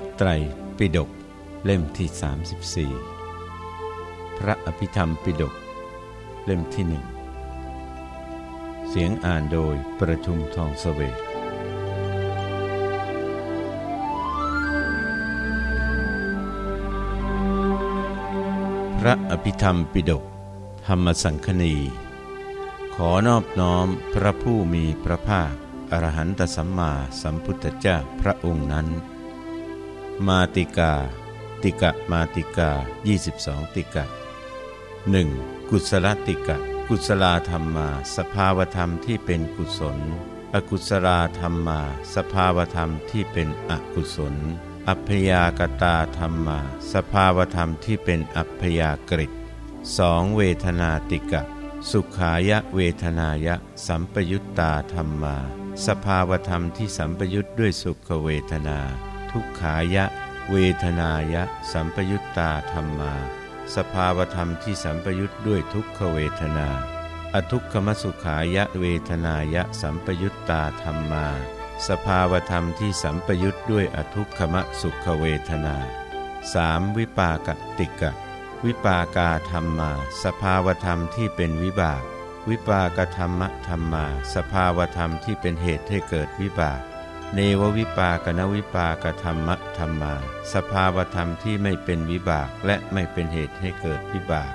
ระไตรปิฎกเล่มที่ 34 พระอภิธรรมปิฎกเล่มที่หนึ่งเสียงอ่านโดยประชุมทองสเวทพระอภิธรรมปิฎกธรรมสังคณี ขอนอบน้อมพระผู้มีพระภาคอรหันตสัมมาสัมพุทธเจ้าพระองค์นั้น มาติกา ติกะมาติกา 22 ติกะ 1. กุศลติกะ กุศลธรรมมา สภาวธรรมที่เป็นกุศล อกุศลธรรมมา สภาวธรรมที่เป็นอกุศล อัพยากตาธรรมมา สภาวธรรมที่เป็นอัพยากฤิสองเวทนาติกะ สุขายะเวทนายะ สัมปยุตตาธรรมมา สภาวธรรมที่สัมปยุตด้วยสุขเวทนา ทุกขายะ เวทนายะ สัมปยุตตาธรรมา สภาวธรรมที่สัมปยุตด้วยทุกขเวทนา อทุกขมสุขายะ เวทนายะ สัมปยุตตาธรรมา สภาวธรรมที่สัมปยุตด้วยอทุกขมสุขเวทนาสามวิปากติกะ วิปากาธรรมา สภาวธรรมที่เป็นวิบาก วิปากธรรมธรรมา สภาวธรรมที่เป็นเหตุให้เกิดวิบาก เนววิปากนวิปากธรรมะธรรมา สภาวธรรมที่ไม่เป็นวิบากและไม่เป็นเหตุให้เกิดวิบาก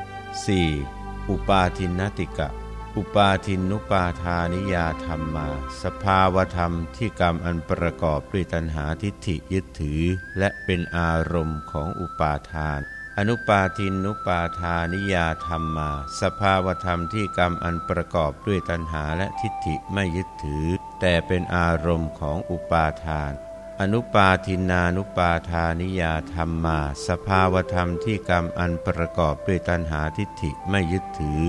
4. อุปาทินนติกะ อุปาทินุปาทานิยาธรรมา สภาวธรรมที่กรรมอันประกอบด้วยตัณหาทิฏฐิยึดถือ และเป็นอารมณ์ของอุปาทาน อนุปาทินุปาทานิยาธรรมมา สภาวธรรมที่กรรมอันประกอบด้วยตัณหาและทิฏฐิไม่ยึดถือ แต่เป็นอารมณ์ของอุปาทาน อนุปาทินานุปาทานิยาธรรมมา สภาวธรรมที่กรรมอันประกอบด้วยตัณหาทิฏฐิไม่ยึดถือ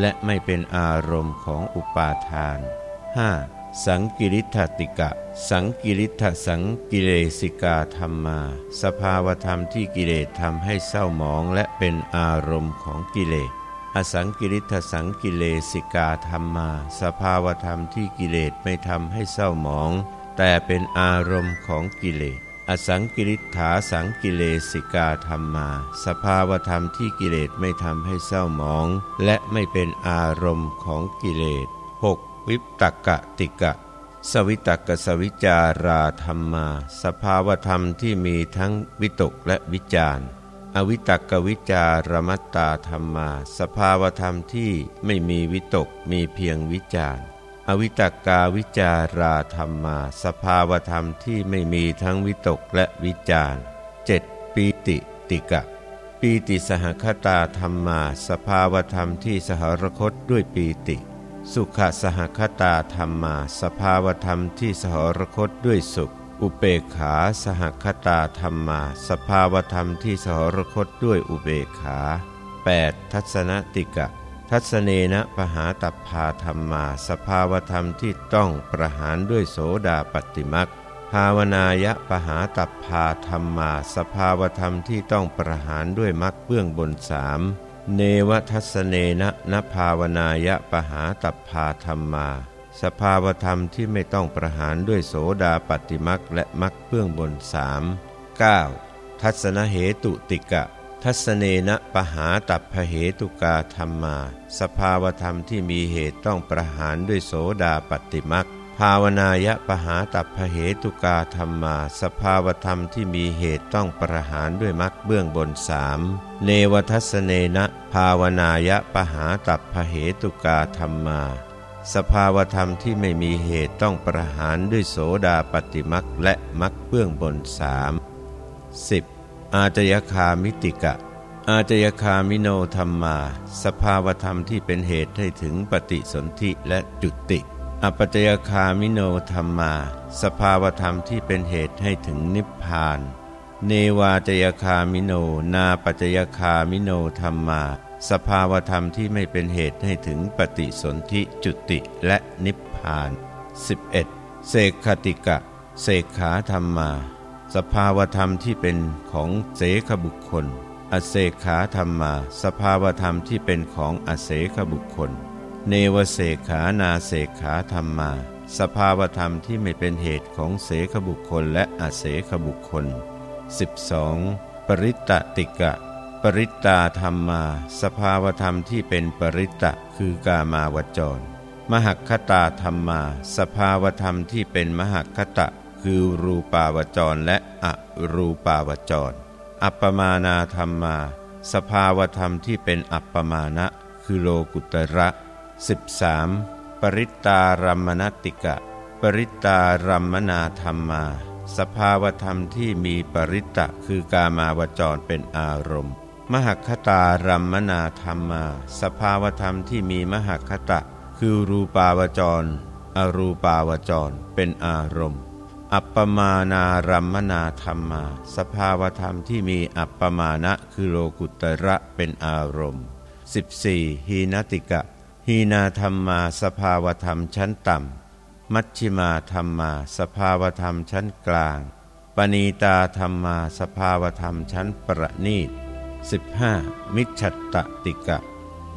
และไม่เป็นอารมณ์ของอุปาทาน 5. สังกิริธติกะ สังกิริธสังกิเลสิกาธรรมา สภาวธรรมที่กิเลสทำให้เศร้าหมองและเป็นอารมณ์ของกิเลส อสังกิริธสังกิเลสิกาธรรมา สภาวธรรมที่กิเลสไม่ทำให้เศร้าหมอง แต่เป็นอารมณ์ของกิเลส อสังกิริธาสังกิเลสิกาธรรมา สภาวธรรมที่กิเลสไม่ทำให้เศร้าหมอง และไม่เป็นอารมณ์ของกิเลส 6. วิตกะติกะ สวิตกะสวิจาราธรรมา สภาวธรรมที่มีทั้งวิตกและวิจารอวิตกวิจารมัตตาธรรมา สภาวธรรมที่ไม่มีวิตกมีเพียงวิจารอวิตกาวิจาราธรรมา สภาวธรรมที่ไม่มีทั้งวิตกและวิจารเจ็ดปีติติกะ ปีติสหคตาธรรมา สภาวธรรมที่สหรคตด้วยปีติ สุขสหคตาธรรมาสภาวธรรมที่สหรคตด้วยสุข อุเบกขาสหคตาธรรมาสภาวธรรมที่สหรคตด้วยอุเบกขา 8. ทัศนติกะ ทัศเนนะปหาตัพาธรรมา สภาวธรรมที่ต้องประหารด้วยโสดาปฏิมักภาวนายะปหาตัพพาธรรมา สภาวธรรมที่ต้องประหารด้วยมักเบื้องบนสาม เนวทัศเนนะนภาวนายะปหาตัพพาธรรมา สภาวธรรมที่ไม่ต้องประหารด้วยโสดาปฏิมักและมักเบื้องบนสามเก้าทัศนเหตุติกะ ทัศเนนะปหาตัพพเหตุกาธรรมา สภาวธรรมที่มีเหตุต้องประหารด้วยโสดาปฏิมัก ภาวนายะปหาตัพพเหตุกาธรรมา สภาวธรรมที่มีเหตุต้องประหารด้วยมักเบื้องบนสามเนวทัศเนนะภาวนายะปหาตัพพเหตุกาธรรมา สภาวธรรมที่ไม่มีเหตุต้องประหารด้วยโสดาปฏิมักและมักเบื้องบนสามสิบอาจยคามิติกะ อาจยคามิโนธรรมา สภาวธรรมที่เป็นเหตุให้ถึงปฏิสนธิและจุติ อปัจยคามิโนธรรมา สภาวธรรมที่เป็นเหตุให้ถึงนิพพาน เนวาจยคามิโน นาปัจยคามิโนธรรมา สภาวธรรมที่ไม่เป็นเหตุให้ถึงปฏิสนธิจุติและนิพพาน 11. เสกขติกะ เสกขาธรรมา สภาวธรรมที่เป็นของเสขบุคคล อเสกขาธรรมา สภาวธรรมที่เป็นของอเสขบุคคล เนวเสขานาเสขาธรรมา สภาวธรรมที่ไม่เป็นเหตุของเสขบุคคลและอเสขบุคคล 12. ปริตตติกะ ปริตตาธรรมา สภาวธรรมที่เป็นปริตตะคือกามาวจร มหัคตาธรรมา สภาวธรรมที่เป็นมหัคคตะ คือรูปาวจรและอรูปาวจร อัปปมานาธรรมา สภาวธรรมที่เป็นอัปปมานะ คือโลกุตระ 13. ปริตตารัมมณติกะ ปริตตารัมมนาธรรมา สภาวธรรมที่มีปริตตะคือกามาวจรเป็นอารมณ์ มหคตารัมมนาธรรมา สภาวธรรมที่มีมหคตะ คือรูปาวจร อรูปาวจรเป็นอารมณ์ อัปปมานารัมมนาธรรมา สภาวธรรมที่มีอัปปมานะคือโลกุตระเป็นอารมณ์ 14. หีนติกะ หีนาธรรมมาสภาวธรรมชั้นต่ำ มัชชิมาธรรมมาสภาวธรรมชั้นกลาง ปณีตาธรรมมาสภาวธรรมชั้นประณีต 15. มิจฉัตตติกะ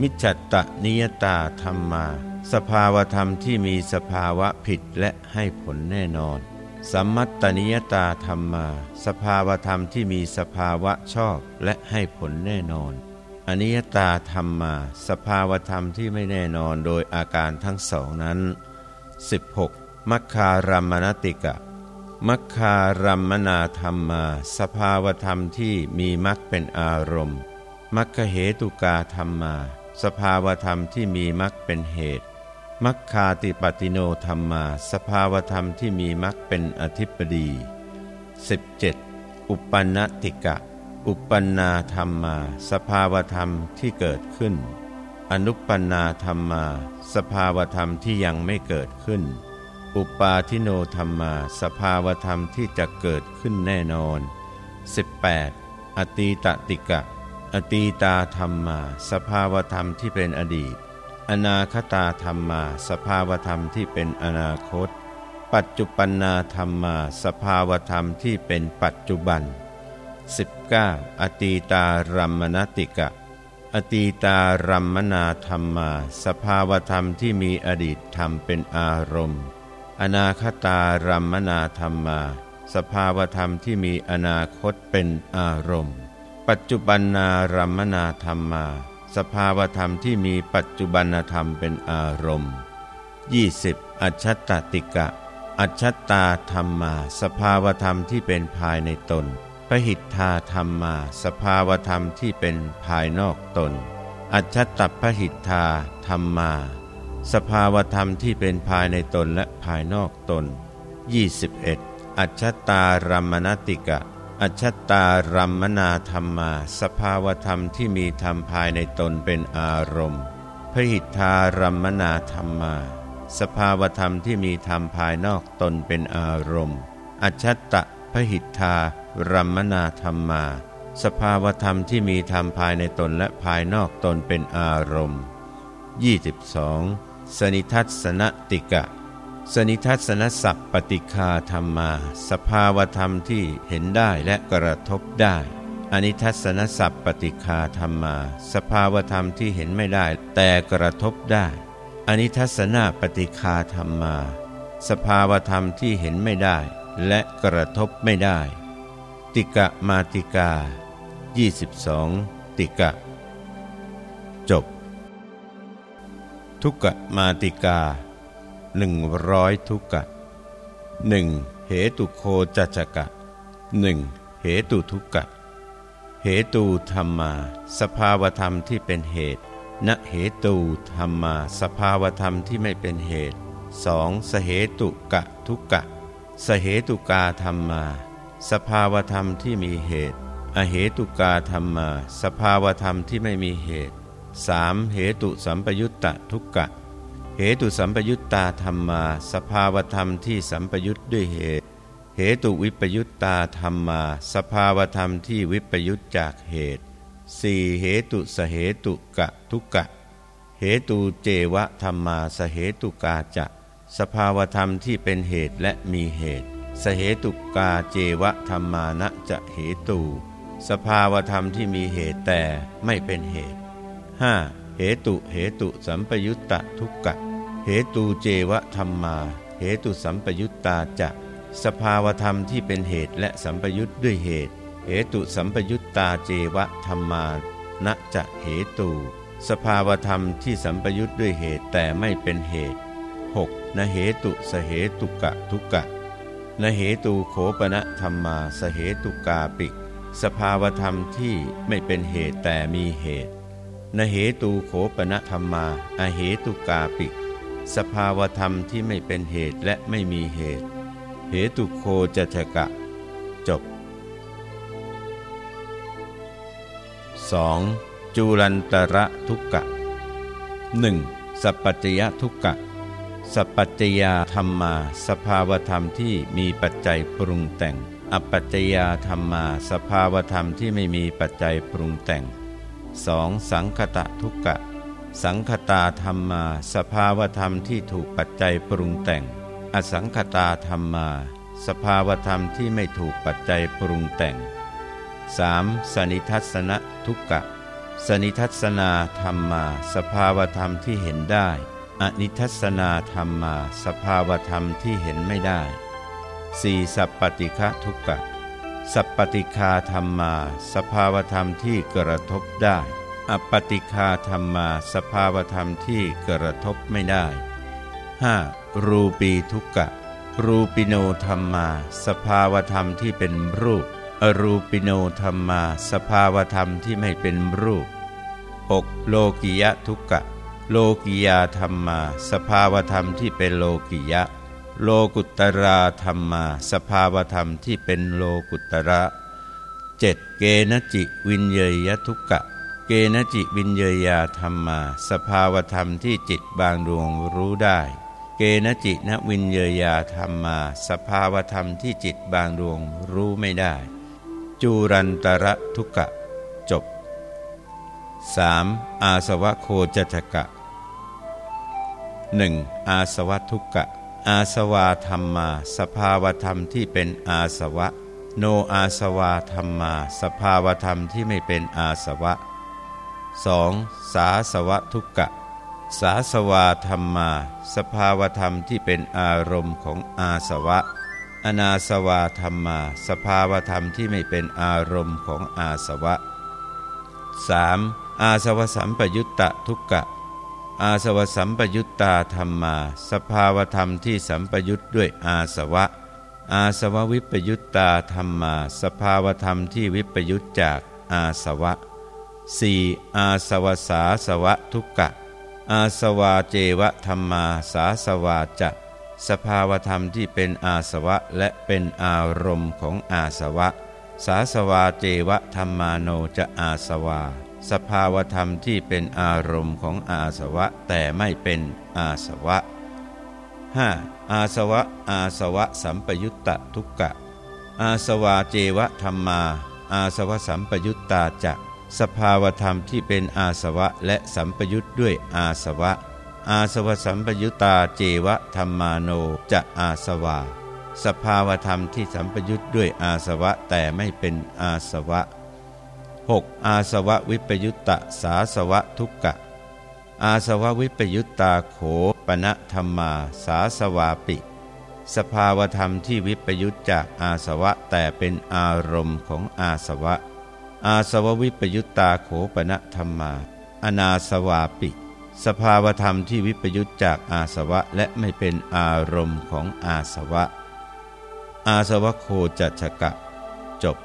มิจฉัตตนิยตาธรรมมา สภาวธรรมที่มีสภาวะผิดและให้ผลแน่นอน สัมมัตตนิยตาธรรมาสภาวธรรมที่มีสภาวะชอบและให้ผลแน่นอน อนิยตาธรรมา สภาวธรรมที่ไม่แน่นอนโดยอาการทั้งสองนั้น 16. มัคคารัมณติกะ มัคคารัมมนาธรรมา สภาวธรรมที่มีมัคเป็นอารมณ์ มัคคเหตุกาธรรมาสภาวธรรมที่มีมัคเป็นเหตุ มัคคาติปติโนธรรมาสภาวธรรมที่มีมัคเป็นอธิปดี 17. อุปนติกะ อุปปนาธรรมา สภาวธรรมที่เกิดขึ้น อนุปนาธรรมา สภาวธรรมที่ยังไม่เกิดขึ้น อุปาทิโนธรรมา สภาวธรรมที่จะเกิดขึ้นแน่นอน 18. อตีตติกะ อตีตาธรรมา สภาวธรรมที่เป็นอดีต อนาคตาธรรมา สภาวธรรมที่เป็นอนาคต ปัจจุปันนาธรรมา สภาวธรรมที่เป็นปัจจุบัน 19. อตีตารัมมณติกะ อตีตารัมมนาธรรมา สภาวธรรมที่มีอดีตธรรมเป็นอารมณ์ อนาคตารัมมนาธรรมา สภาวธรรมที่มีอนาคตเป็นอารมณ์ ปัจจุบันนารัมมนาธรรมา สภาวธรรมที่มีปัจจุบันธรรมเป็นอารมณ์ 20. อัจฉตติกะ อัจฉตาธรรมา สภาวธรรมที่เป็นภายในตน พหิทธาธรรมา สภาวธรรมที่เป็นภายนอกตน อัจฉตพหิทธาธรรมา สภาวธรรมที่เป็นภายในตนและภายนอกตน 21. อัจฉตารัมมณติกะ อัจฉตารัมมนาธรรมาสภาวธรรมที่มีธรรมภายในตนเป็นอารมณ์ พหิทธารัมมนาธรรมาสภาวธรรมที่มีธรรมภายนอกตนเป็นอารมณ์ อัจฉตะพหิทธา รัมมนาธรรมา สภาวธรรมที่มีธรรมภายในตนและภายนอกตนเป็นอารมณ์ 22. สนิทัศนติกะ สนิทัศนสัพปฏิคาธรรมา สภาวธรรมที่เห็นได้และกระทบได้ อนิทัศนสัพปฏิคาธรรมา สภาวธรรมที่เห็นไม่ได้แต่กระทบได้ อนิทัศนาปฏิคาธรรมาสภาวธรรมที่เห็นไม่ได้และกระทบไม่ได้ ติกะมาติกา 22 ติกะ จบ ทุกะมาติกาหนึ่งร้อยทุกะหนึ่งเหตุโคจัจกะหนึ่งเหตุทุกะ เหตุธรรมา สภาวธรรมที่เป็นเหตุณเหตุธรรมา สภาวธรรมที่ไม่เป็นเหตุสองสเหตุกะทุกะสเหตุกาธรรมา สภาวธรรมที่มีเหตุ อเหตุกาธรรมา สภาวธรรมที่ไม่มีเหตุสามเหตุสัมปยุตตะทุกกะ เหตุสัมปยุตตาธรรมา สภาวธรรมที่สัมปยุตด้วยเหตุ เหตุวิปยุตตาธรรมา สภาวธรรมที่วิปยุตจากเหตุสี่เหตุสเหตุกะทุกะเหตุเจวะธรรมาสเหตุกาจะ สภาวธรรมที่เป็นเหตุและมีเหตุ สเหตุกาเจวะธรรมานะจะเหตุสภาวธรรมที่มีเหตุแต่ไม่เป็นเหตุ 5. เหตุเหตุสัมปยุตตะทุกกะ เหตุเจวะธรรมา เหตุสัมปยุตตาจะ สภาวธรรมที่เป็นเหตุและสัมปยุทธ์ด้วยเหตุ เหตุสัมปยุตตาเจวะธรรมานะจะเหตุสภาวธรรมที่สัมปยุทธ์ด้วยเหตุแต่ไม่เป็นเหตุ 6. นเหตุสเหตุกะทุกกะ นเหตุโขปณะธรรมาสเหตุกาปิก สภาวธรรมที่ไม่เป็นเหตุแต่มีเหตุนเหตุโขปณะธรรมาอเหตุกาปิก สภาวธรรมที่ไม่เป็นเหตุและไม่มีเหตุ เหตุโคจัชกะ จบ 2. จูรันตระทุกกะ 1. สัพปัจจยทุกกะ สัพปัจจยาธรรมา สภาวธรรมที่มีปัจจัยปรุงแต่ง อปัจจยาธรรมา สภาวธรรมที่ไม่มีปัจจัยปรุงแต่ง 2. สังคตะทุกกะ สังคตาธรรมา สภาวธรรมที่ถูกปัจจัยปรุงแต่ง อสังคตาธรรมา สภาวธรรมที่ไม่ถูกปัจจัยปรุงแต่ง 3. สนิทัศนะทุกกะ สนิทัศนาธรรมา สภาวธรรมที่เห็นได้ อนิทัศนาธรรมา สภาวธรรมที่เห็นไม่ได้ 4. สัพปติคะทุกกะ สัพปติคาธรรมา สภาวธรรมที่กระทบได้ อปติคาธรรมา สภาวธรรมที่กระทบไม่ได้ 5. รูปีทุกกะ รูปิโนธรรมา สภาวธรรมที่เป็นรูป อรูปิโนธรรมา สภาวธรรมที่ไม่เป็นรูป 6. โลกิยะทุกกะ โลกิยาธรรมา สภาวธรรมที่เป็นโลกิยะ โลกุตราธรรมา สภาวธรรมที่เป็นโลกุตระ 7. เกณจิวินเยยทุกกะ เกณจิวินเยยาธรรมา สภาวธรรมที่จิตบางดวงรู้ได้ เกณจินวินเยยาธรรมา สภาวธรรมที่จิตบางดวงรู้ไม่ได้ จูรันตระทุกะจบ 3. อาสวะโคจัจกะ 1. อาสวะทุกะ อาสวาธรรมา สภาวธรรมที่เป็นอาสวะ โนอาสวาธรรมา สภาวธรรมที่ไม่เป็นอาสวะ 2. สาสวะทุกะ สาสวาธรรมา สภาวธรรมที่เป็นอารมณ์ของอาสวะ อนาสวาธรรมา สภาวธรรมที่ไม่เป็นอารมณ์ของอาสวะ 3. อาสวสัมปยุตตะทุกกะ อาสวสัมปยุตตาธรรมา สภาวธรรมที่สัมปยุตด้วยอาสวะ อาสวะวิปยุตตาธรรมา สภาวธรรมที่วิปยุตจากอาสวะ 4. อาสวสาสวะทุกกะ อาสวาเจวะธรรมาสาสวาจะ สภาวธรรมที่เป็นอาสวะและเป็นอารมณ์ของอาสวะ สาสวาเจวะธรรมาโนจะอาสวา สภาวธรรมที่เป็นอารมณ์ของอาสวะแต่ไม่เป็นอาสวะ 5. อาสวะ อาสวะสัมปยุตตะทุกกะ อาสวาเจวะธรรมา อาสวะสัมปยุตตาจะสภาวธรรมที่เป็นอาสวะและสัมปยุตด้วยอาสวะ อาสวะสัมปยุตาเจวะธรรมาโนจะอาสวาสภาวธรรมที่สัมปยุตด้วยอาสวะแต่ไม่เป็นอาสวะ 6. อาสวะวิปยุตตะสาสวะทุกกะ อาสวะวิปยุตตาโขปณะธรรมา สาสวาปิ สภาวธรรมที่วิปยุตจากอาสวะแต่เป็นอารมณ์ของอาสวะ อาสวะวิปยุตตาโขปณะธรรมา อนาสวาปิ สภาวธรรมที่วิปยุตจากอาสวะและไม่เป็นอารมณ์ของอาสวะ อาสวะโคจัชกะ จบ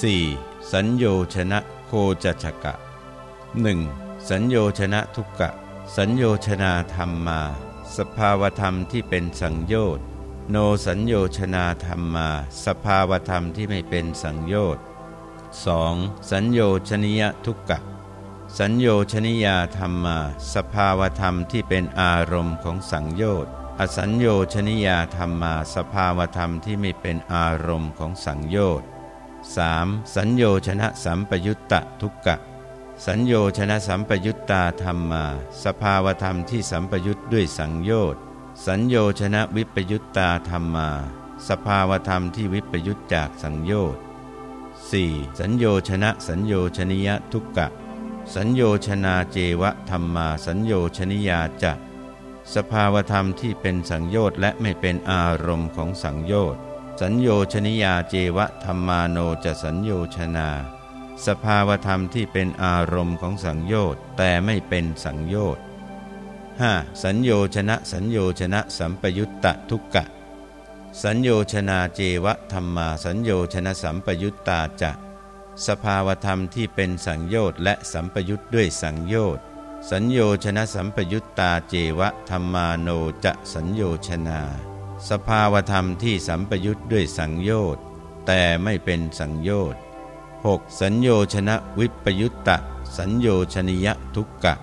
4. สัญโยชนะโคจัชกะ 1. สัญโยชนะทุกกะ สัญโยชนาธรรมมา สภาวธรรมที่เป็นสังโยชน์โนสัญโยชนาธรรมมา สภาวธรรมที่ไม่เป็นสังโยชน์ 2. สัญโยชนิยทุกกะ สัญโยชนิยาธรรมมา สภาวธรรมที่เป็นอารมณ์ของสังโยชน์อสัญโยชนิยาธรรมมา สภาวธรรมที่ไม่เป็นอารมณ์ของสังโยชน์ 3. สัญโยชนะสัมปยุตตะทุกกะ สัญโยชนะสัมปยุตตาธรรมา สภาวธรรมที่สัมปยุตด้วยสังโยชน์สัญโยชนะวิปยุตตาธรรมา สภาวธรรมที่วิปยุตจากสังโยชน์ 4. สัญโยชนะสัญโยชนิยทุกกะ สัญโยชนาเจวะธรรมาสัญโยชนิยาจะสภาวธรรมที่เป็นสังโยชน์และไม่เป็นอารมณ์ของสังโยชน์ สัญโยชนิยาเจวะธรรมาโนจะสัญโยชนา สภาวธรรมที่เป็นอารมณ์ของสังโยชน์แต่ไม่เป็นสังโยชน์ 5. สัญโยชนะสัญโยชนะสัมปยุตตะทุกกะ สัญโยชนาเจวะธรรมาสัญโยชนะสัมปยุตตาจะ สภาวธรรมที่เป็นสังโยชน์และสัมปยุตด้วยสังโยชน์สัญโยชนะสัมปยุตตาเจวะธรรมาโนจะสัญโยชนา สภาวธรรมที่สัมปยุตด้วยสังโยชน์แต่ไม่เป็นสังโยชน์ 6. สัญโยชนะวิปยุตตะ สัญโยชนิยทุกกะ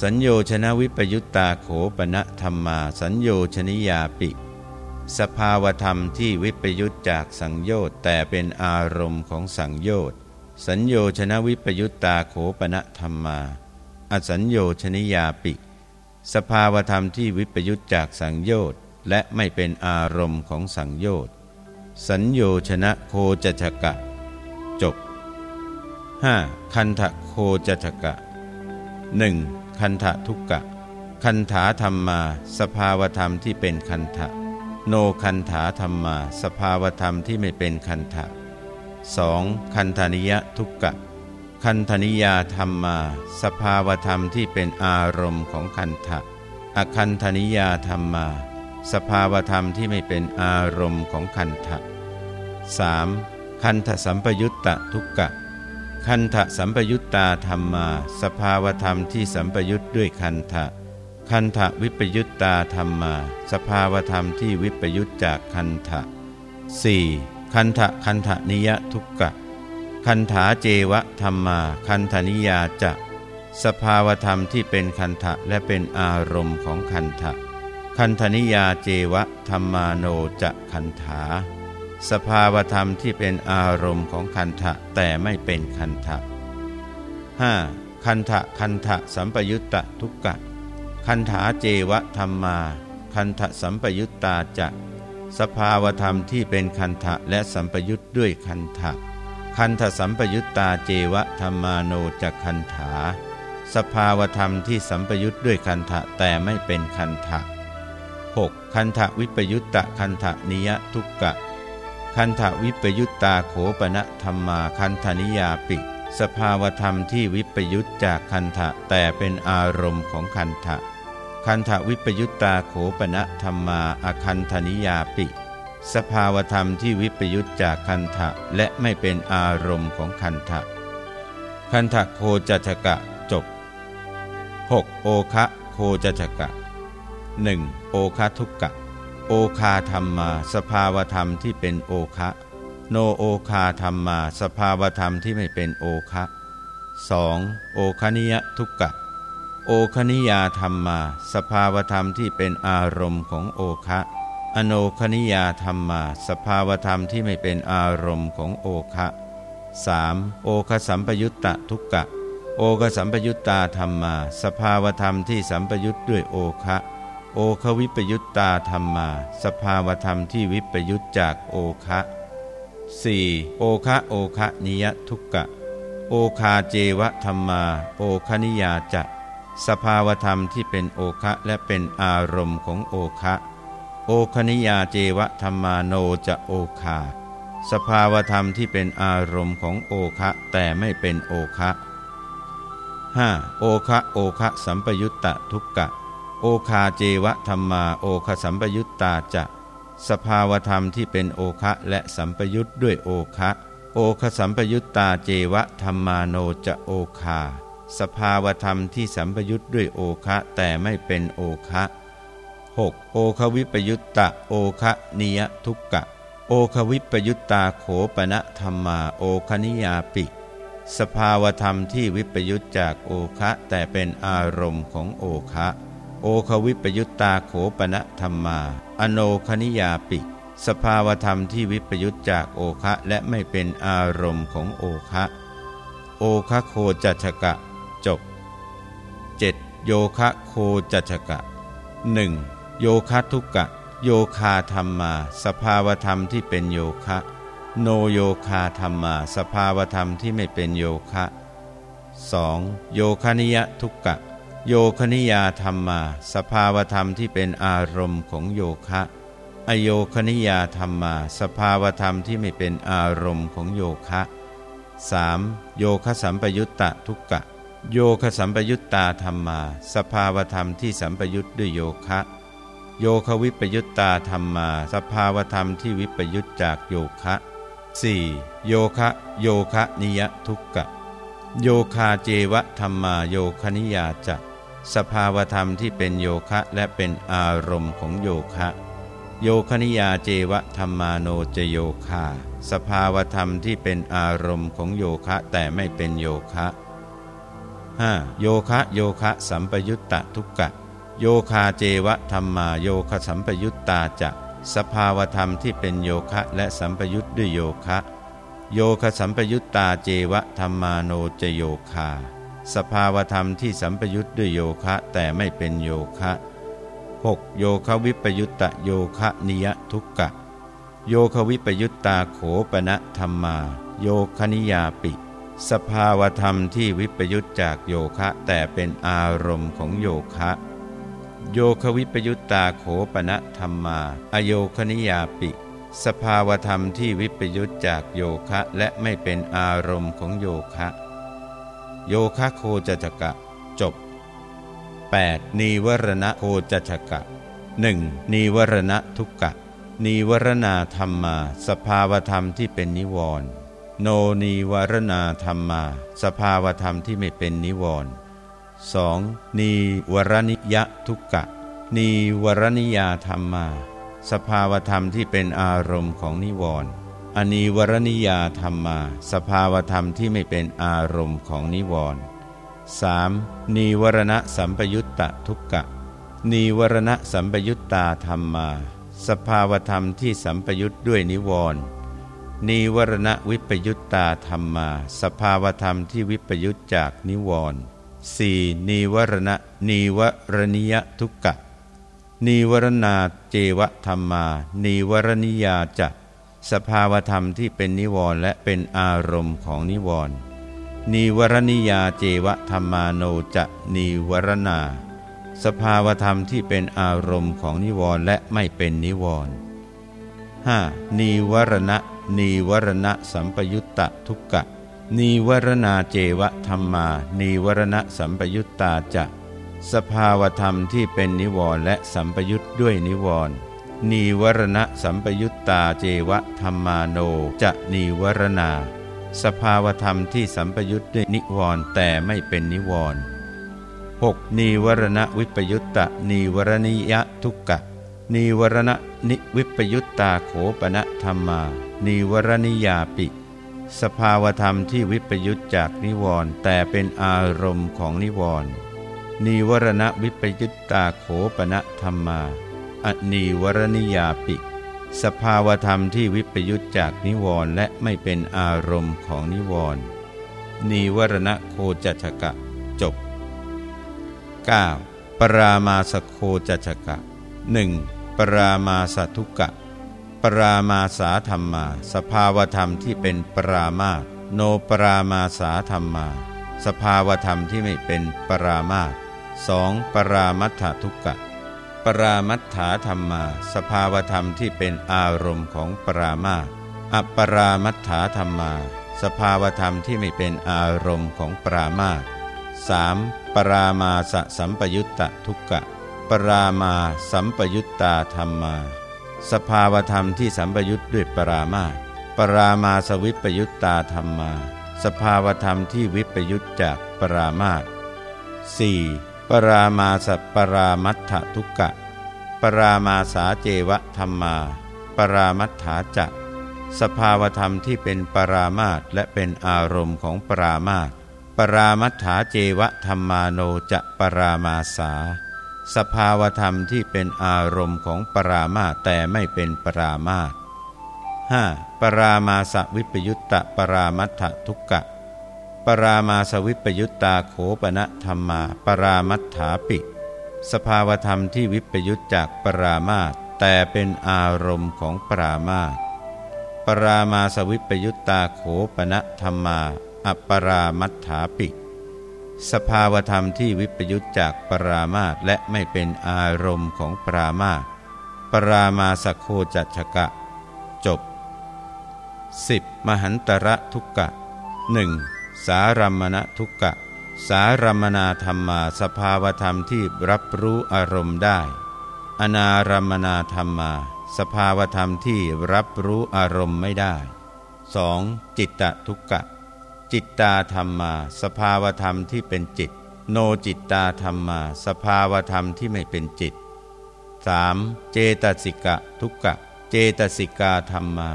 สัญโยชนะวิปยุตตาโขปณะธรรมา สัญโยชนิยาปิ สภาวธรรมที่วิปยุตจากสังโยชน์แต่เป็นอารมณ์ของสังโยชน์ สัญโยชนะวิปยุตตาโขปณะธรรมา อสัญโยชนิยาปิ สภาวธรรมที่วิปยุตจากสังโยชน์ และไม่เป็นอารมณ์ของสังโยชน์ สัญโยชนะโคจฉกะ จบ 5. คันทะโคจฉกะ 1. คันทะทุกกะ คันถาธรรมมา สภาวธรรมที่เป็นคันทะ โนคันถาธรรมมา สภาวธรรมที่ไม่เป็นคันทะ 2. คันธานิยทุกกะ คันธนิยาธรรมมา สภาวธรรมที่เป็นอารมณ์ของคันทะ อคันธนิยาธรรมมา สภาวธรรมที่ไม่เป็นอารมณ์ของคันทะ 3. คันทะสัมปยุตตะทุกกะ คันทะสัมปยุตตาธรรมมาสภาวธรรมที่สัมปยุตด้วยคันทะ คันทะวิปยุตตาธรรมมา สภาวธรรมที่วิปยุตจากคันทะ 4. คันทะคันทะนิยทุกกะ คันถาเจวะธรรมา คันธนิยาจะ สภาวธรรมที่เป็นคันทะและเป็นอารมณ์ของคันทะ คันธนิยาเจวะธรรมาโนจะคันถา สภาวธรรมที่เป็นอารมณ์ของคันทะแต่ไม่เป็นคันทะ 5. คันทะคันทะสัมปยุตตะทุกกะ คันถาเจวะธรรมา คันทะสัมปยุตตาจะ สภาวธรรมที่เป็นคันทะและสัมปยุตด้วยคันทะ คันธสัมปยุตตาเจวะธรรมาโนจักคันถา สภาวธรรมที่สัมปยุตด้วยคันธะแต่ไม่เป็นคันธะ 6. คันธวิปยุตตะคันธะนิยทุกกะ คันธวิปยุตตาโขปณะธรรมาคันธนิยาปิ สภาวธรรมที่วิปยุตจากคันธะแต่เป็นอารมณ์ของคันธะคันธวิปยุตตาโขปณะธรรมาอคันธนิยาปิ สภาวธรรมที่วิปยุตจากคันทะและไม่เป็นอารมณ์ของคันทะคันทะโคจัชกะจบ 6. โอคะโคจัชกะ 1. โอคะทุกกะ โอคาธรรมมา สภาวธรรมที่เป็นโอคะโนโอคาธรรมมา สภาวธรรมที่ไม่เป็นโอคะ 2. โอคณิยทุกกะ โอคณิยาธรรมมา สภาวธรรมที่เป็นอารมณ์ของโอคะอโนคณิยาธรรมมา สภาวธรรมที่ไม่เป็นอารมณ์ของโอคะ 3. โอคสัมปยุตตะทุกกะ โอคสัมปยุตตาธรรมมา สภาวธรรมที่สัมปยุตด้วยโอคะ โอควิปยุตตาธรรมา สภาวธรรมที่วิปยุตจากโอคะ 4. โอคะโอคะนิยทุกกะ โอคาเจวะธรรมา โอคณิยาจะสภาวธรรมที่เป็นโอคะและเป็นอารมณ์ของโอคะ โอคณิยาเจวะธรรมาโนจะโอคา สภาวธรรมที่เป็นอารมณ์ของโอคะแต่ไม่เป็นโอคะ 5. โอคะโอคะสัมปยุตตะทุกกะ โอคาเจวะธรรมาโอคะสัมปยุตตาจะ สภาวธรรมที่เป็นโอคะและสัมปยุตด้วยโอคะโอคะสัมปยุตตาเจวะธรรมาโนจะโอคา สภาวธรรมที่สัมปยุตด้วยโอคะแต่ไม่เป็นโอคะ 6. โอควิปยุตตะโอคะนิยทุกกะ โอควิปยุตตาโขปณะธรรมาโอคณิยาปิ สภาวธรรมที่วิปยุตจากโอคะแต่เป็นอารมณ์ของโอคะ โอควิปยุตตาโขปณะธรรมา อโนคณิยาปิ สภาวธรรมที่วิปยุตจากโอคะและไม่เป็นอารมณ์ของโอคะ โอคะโคจัชกะ จบ 7. โยคะโคจัชกะหนึ่งโยคะทุกกะ โยคาธรรมา สภาวธรรมที่เป็นโยคะ โนโยคาธรรมา สภาวธรรมที่ไม่เป็นโยคะ 2. โยคานิยทุกกะ โยคนิยาธรรมมา สภาวธรรมที่เป็นอารมณ์ของโยคะ อโยคนิยาธรรมมา สภาวธรรมที่ไม่เป็นอารมณ์ของโยคะ 3. โยคะสัมปยุตตะทุกกะ โยคะสัมปยุตตาธรรมมา สภาวธรรมที่สัมปยุตด้วยโยคะ โยควิปยุตตาธรรมมา สภาวธรรมที่วิปยุตจากโยคะ 4. โยคะ โยคะนิยทุกกะ โยคาเจวะธรรมาโยคนิยาจะ สภาวธรรมที่เป็นโยคะและเป็นอารมณ์ของโยคะ โยคนิยาเจวะธรรมาโนจโยคาสภาวธรรมที่เป็นอารมณ์ของโยคะแต่ไม่เป็นโยคะ 5. โยคะโยคะสัมปยุตตะทุกกะ โยคาเจวะธรรมาโยคะสัมปยุตตาจะสภาวธรรมที่เป็นโยคะและสัมปยุตด้วยโยคะ โยคะสัมปยุตตาเจวะธรรมาโนจโยคา สภาวธรรมที่สัมปยุตด้วยโยคะแต่ไม่เป็นโยคะ 6. โยคะวิปยุตตะโยคะนิยทุกกะ โยคะวิปยุตตาโขปณะธรรมา โยคนิยาปิ สภาวธรรมที่วิปยุตจากโยคะแต่เป็นอารมณ์ของโยคะ โยคะวิปยุตตาโขปณะธรรมา อโยคนิยาปิ สภาวธรรมที่วิปยุตจากโยคะและไม่เป็นอารมณ์ของโยคะ โยคะโคจัจกะ จบ 8. นีวรณะโคจัจกะ 1. นีวรณะทุกกะนีวรณาธรรมา สภาวธรรมที่เป็นนิวรณ์โนนีวรณาธรรมา สภาวธรรมที่ไม่เป็นนิวรณ์ 2. นีวรณิยะทุกกะนีวรณิยาธรรมา สภาวธรรมที่เป็นอารมณ์ของนิวรณ์ อนีวรณิยาธรรมา สภาวธรรมที่ไม่เป็นอารมณ์ของนิวรณ์ 3. นีวรณะสัมปยุตตะทุกกะนีวรณะสัมปยุตตาธรรมา สภาวธรรมที่สัมปยุตด้วยนิวรณ์นีวรณะวิปยุตตาธรรมา สภาวธรรมที่วิปยุตจากนิวรณ์ 4. นีวรณะนีวรณิยทุกกะนีวรณาเจวะธรรมานีวรณิยาจะ สภาวธรรมที่เป็นนิวรณ์และเป็นอารมณ์ของนิวรณ์นิวรณิยาเจวะธรรมาโนจะนิวรณา สภาวธรรมที่เป็นอารมณ์ของนิวรณ์และไม่เป็นนิวรณ์ 5. นิวรณะนิวรณะสัมปยุตตะทุกกะ นิวรณาเจวะธรรมา นิวรณะสัมปยุตตาจะ สภาวธรรมที่เป็นนิวรณ์และสัมปยุตด้วยนิวรณ์ นีวรณะสัมปยุตตาเจวะธรรมาโนจะนีวรณา สภาวธรรมที่สัมปยุตด้วยนิวรณ์แต่ไม่เป็นนิวรณ์ 6. นีวรณะวิปยุตตะนีวรณิยะทุกกะนีวรณะนิวิปยุตตาโขปณะธรรมานีวรณิยาปิ สภาวธรรมที่วิปยุตจากนิวรณ์แต่เป็นอารมณ์ของนิวรณ์นีวรณะวิปยุตตาโขปณะธรรมา อนีวรณิยาปิ สภาวธรรมที่วิปยุตจากนิวรณ์และไม่เป็นอารมณ์ของนิวรณ์นีวรณะโคจัชกะจบ 9. ปรามาสโคจัชกะ 1. ปรามาสทุกะ ปรามาสาธรรมา สภาวธรรมที่เป็นปรามาโนปรามาสาธรรมา สภาวธรรมที่ไม่เป็นปรามาสองปรามัฏฐทุกะ ปรามัฏฐาธรรมา สภาวธรรมที่เป็นอารมณ์ของปรามาอัปรามัฏฐาธรรมา สภาวธรรมที่ไม่เป็นอารมณ์ของปรามาสามปรามาสสัมปยุตตะทุกกะ ปรามาสัมปยุตตาธรรมา สภาวธรรมที่สัมปยุตด้วยปรามาปรามาสวิปยุตตาธรรมา สภาวธรรมที่วิปยุตจากปรามาสี่ รามาสปรามัตถทุกกะ ปรามาสาเจวะธรรมา ปรามัตถาจะ สภาวธรรมที่เป็นปรามาตและเป็นอารมณ์ของปรามาตปรามัตถาเจวะธรรมาโนจะปรามาสา สภาวธรรมที่เป็นอารมณ์ของปรามาตแต่ไม่เป็นปรามาต 5. ปรามาสวิปยุตตะปรามัตถทุกกะ ปรามาสวิปยุตตาโขปณะธรรมาปรามัฏฐาปิ สภาวธรรมที่วิปยุตจากปรามาตแต่เป็นอารมณ์ของปรามาตปรามาสวิปยุตตาโขปณะธรรมาอัปรามัฏฐาปิ สภาวธรรมที่วิปยุตจากปรามาตและไม่เป็นอารมณ์ของปรามาตปรามาสโคจัชกะ จบ 10. มหันตระทุกกะหนึ่ง สารัมมณทุกกะ สารัมมนาธรรมาสภาวธรรมที่รับรู้อารมณ์ได้ อนารัมมนาธรรมาสภาวธรรมที่รับรู้อารมณ์ไม่ได้ 2. จิตตทุกกะ จิตตาธรรมา สภาวธรรมที่เป็นจิต โนจิตตาธรรมา สภาวธรรมที่ไม่เป็นจิต 3. เจตสิกะทุกกะ เจตสิกาธรรมา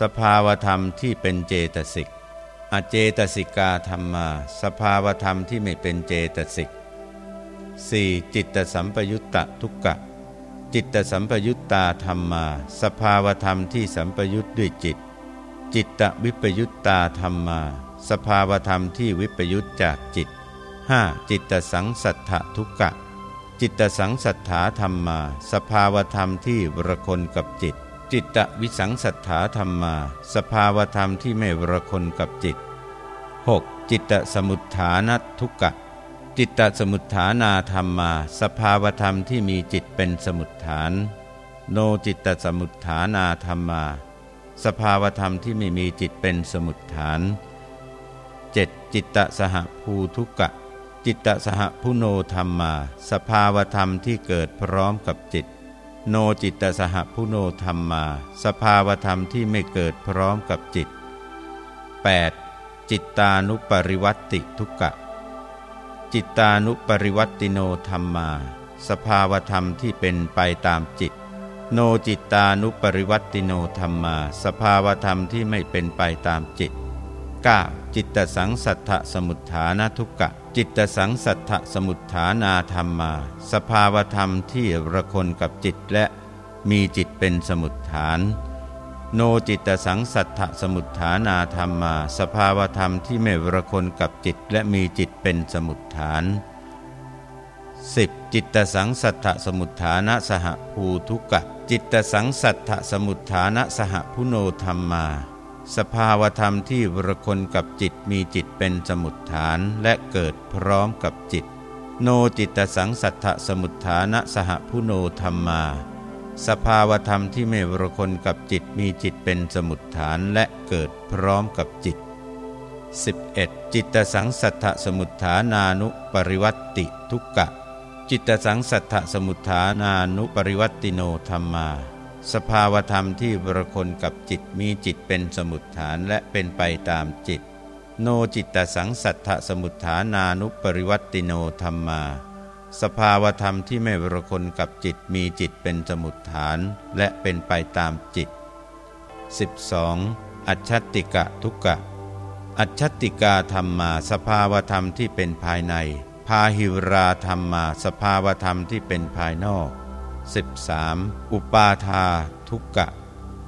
สภาวธรรมที่เป็นเจตสิก อเจตสิกาธรรมา สภาวธรรมที่ไม่เป็นเจตสิก 4. จิตตสัมปยุตตะทุกกะ จิตตสัมปยุตตาธรรมา สภาวธรรมที่สัมปยุตด้วยจิต จิตตวิปยุตตาธรรมา สภาวธรรมที่วิปยุตจากจิต 5. จิตตสังสัทธทุกกะ จิตตสังสัทธาธรรมา สภาวธรรมที่วรคนกับจิต จิตตวิสังสัทธาธรรมา สภาวธรรมที่ไม่วรคนกับจิต 6. จิตตสมุทฐานทุกกะ จิตตสมุทฐานาธรรมา สภาวธรรมที่มีจิตเป็นสมุทฐาน โนจิตตสมุทฐานาธรรมา สภาวธรรมที่ไม่มีจิตเป็นสมุทฐาน 7. จิตตสหภูทุกกะ จิตตสหพุโนธรรมา สภาวธรรมที่เกิดพร้อมกับจิต โนจิตตสหพุโนธรรมมา สภาวธรรมที่ไม่เกิดพร้อมกับจิต 8. จิตตานุปริวัติทุกกะ จิตตานุปริวัติโนธรรมมา สภาวธรรมที่เป็นไปตามจิต โนจิตตานุปริวัติโนธรรมมา สภาวธรรมที่ไม่เป็นไปตามจิต 9. จิตตสังสัทธสมุทฐานทุกกะ จิตตสังสัทธสมุทฐานาธรรมมา สภาวธรรมที่ระคนกับจิตและมีจิตเป็นสมุทฐาน โนจิตตสังสัทธสมุทฐานาธรรมมา สภาวธรรมที่ไม่ระคนกับจิตและมีจิตเป็นสมุทฐาน 10. จิตตสังสัทธสมุทฐานะสหภูทุกะ จิตตสังสัทธสมุทฐานะสหพุโนธรรมมา สภาวธรรมที่วรคนกับจิตมีจิตเป็นสมุดฐานและเกิดพร้อมกับจิต โนจิตสังสัทธสมุดฐานะสหพุโนธรรมา สภาวธรรมที่ไม่วรคนกับจิตมีจิตเป็นสมุดฐานและเกิดพร้อมกับจิต 11. จิตสังสัทธสมุดฐานานุปริวัติทุกกะ จิตสังสัทธสมุดฐานานุปริวัติโนธรรมา สภาวธรรมที่บรคนกับจิตมีจิตเป็นสมุดฐานและเป็นไปตามจิต โนจิตตสังสัทธสมุดฐานานุปริวัติโนธรรมา สภาวธรรมที่ไม่บรคนกับจิตมีจิตเป็นสมุดฐานและเป็นไปตามจิต 12. อัจฉติกะทุกกะอัจฉติกาธรรมมา สภาวธรรมที่เป็นภายใน พาหิวราธรรมมาสภาวธรรมที่เป็นภายนอก 13. อุปาทาทุกกะ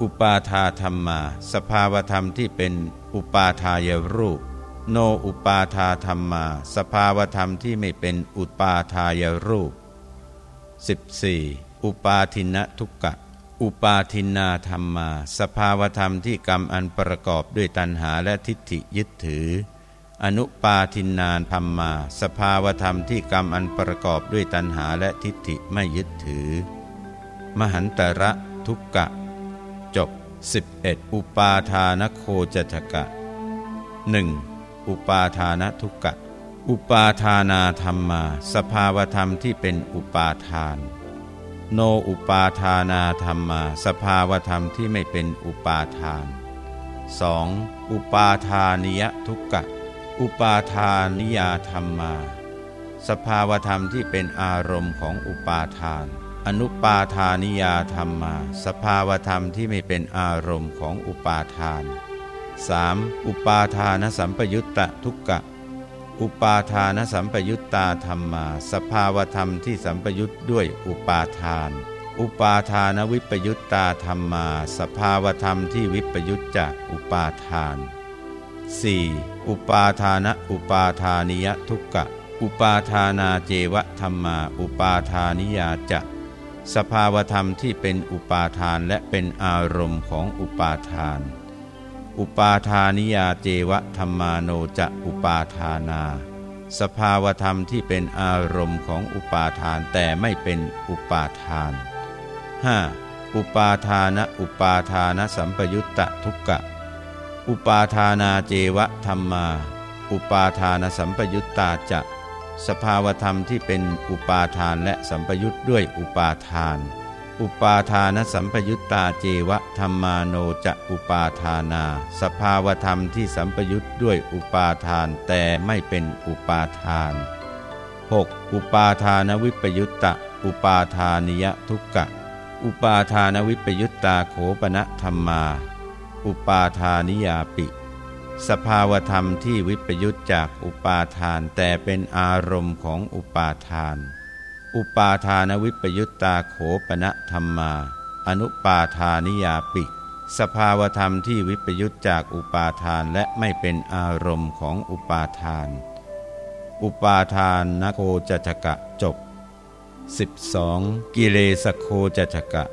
อุปาทาธรรมา สภาวธรรมที่เป็นอุปาทายรูป โนอุปาทาธรรมา สภาวธรรมที่ไม่เป็นอุปาทายรูป 14. อุปาทินะทุกกะ อุปาทินาธรรมา สภาวธรรมที่กรรมอันประกอบด้วยตัณหาและทิฏฐิยึดถือ อนุปาทินนานธรรมมา สภาวธรรมที่กรรมอันประกอบด้วยตัณหาและทิฏฐิไม่ยึดถือ มหันตระทุกกะ จบ 11. อุปาทานโคจทกะ 1. อุปาทานทุกกะ อุปาทานาธรรมมาสภาวธรรมที่เป็นอุปาทาน โนอุปาทานาธรรมมา สภาวธรรมที่ไม่เป็นอุปาทาน 2. อุปาทานิยทุกกะ อุปาทานิยธรรมา สภาวธรรมที่เป็นอารมณ์ของอุปาทาน อนุปาทานิยธรรมา สภาวธรรมที่ไม่เป็นอารมณ์ของอุปาทาน 3. อุปาทานสัมปยุตตะทุกกะ อุปาทานสัมปยุตตาธรรมาสภาวธรรมที่สัมปยุตด้วยอุปาทาน อุปาทานวิปยุตตาธรรมาสภาวธรรมที่วิปยุตจากอุปาทาน 4. อุปาทานะอุปาทานิยทุกกะ อุปาทานาเจวะธรรมาอุปาทานิยาจะ สภาวธรรมที่เป็นอุปาทานและเป็นอารมณ์ของอุปาทาน อุปาทานิยาเจวะธรรมาโนจะอุปาทานา สภาวธรรมที่เป็นอารมณ์ของอุปาทานแต่ไม่เป็นอุปาทาน 5. อุปาทานะอุปาทานสัมปยุตตะทุกกะ อุปาทานาเจวะธรรมา อุปาทานสัมปยุตตาจะ สภาวธรรมที่เป็นอุปาทานและสัมปยุตด้วยอุปาทาน อุปาทานสัมปยุตตาเจวะธรรมาโนจะอุปาทานา สภาวธรรมที่สัมปยุตด้วยอุปาทานแต่ไม่เป็นอุปาทาน 6. อุปาทานวิปยุตตะ อุปาทานิยทุกกะ อุปาทานวิปยุตตาโขปณะธรรมา อุปาทานิยาปิ สภาวธรรมที่วิปยุตจากอุปาทานแต่เป็นอารมณ์ของอุปาทาน อุปาทานวิปยุตตาโขปณะธรรมา อนุปาทานิยาปิ สภาวธรรมที่วิปยุตจากอุปาทานและไม่เป็นอารมณ์ของอุปาทาน อุปาทานนโคจจกะจบ 12. กิเลสโคจจกะ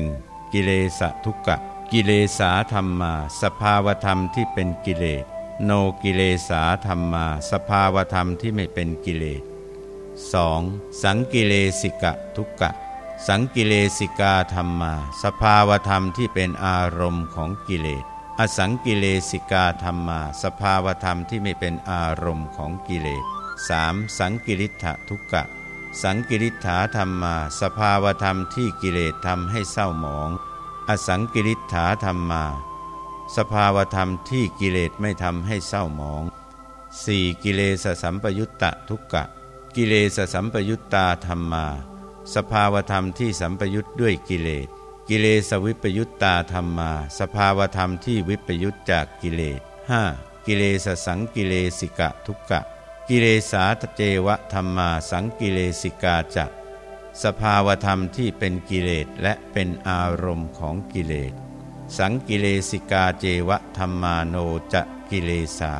1. กิเลสทุกกะ กิเลสาธรรมา สภาวธรรมที่เป็นกิเลส โนกิเลสาธรรมา สภาวธรรมที่ไม่เป็นกิเลส 2. สังกิเลสิกะทุกกะ สังกิเลสิกาธรรมา สภาวธรรมที่เป็นอารมณ์ของกิเลส อสังกิเลสิกาธรรมา สภาวธรรมที่ไม่เป็นอารมณ์ของกิเลส 3. สังกิริธะทุกกะ สังกิริธาธรรมา สภาวธรรมที่กิเลสทำให้เศร้าหมอง อสังกิริธาธรรมมา สภาวธรรมที่กิเลสไม่ทำให้เศร้าหมอง 4. กิเลสสัมปยุตตะทุกกะ กิเลสสัมปยุตตาธรรมมา สภาวธรรมที่สัมปยุตด้วยกิเลส กิเลสวิปยุตตาธรรมมา สภาวธรรมที่วิปยุตจากกิเลส 5. กิเลสสังกิเลสิกะทุกกะ กิเลสาตเจวะธรรมาสังกิเลสิกาจัก สภาวธรรมที่เป็นกิเลสและเป็นอารมณ์ของกิเลส สังกิเลสิกาเจวะธรรมาโนจะกิเลสา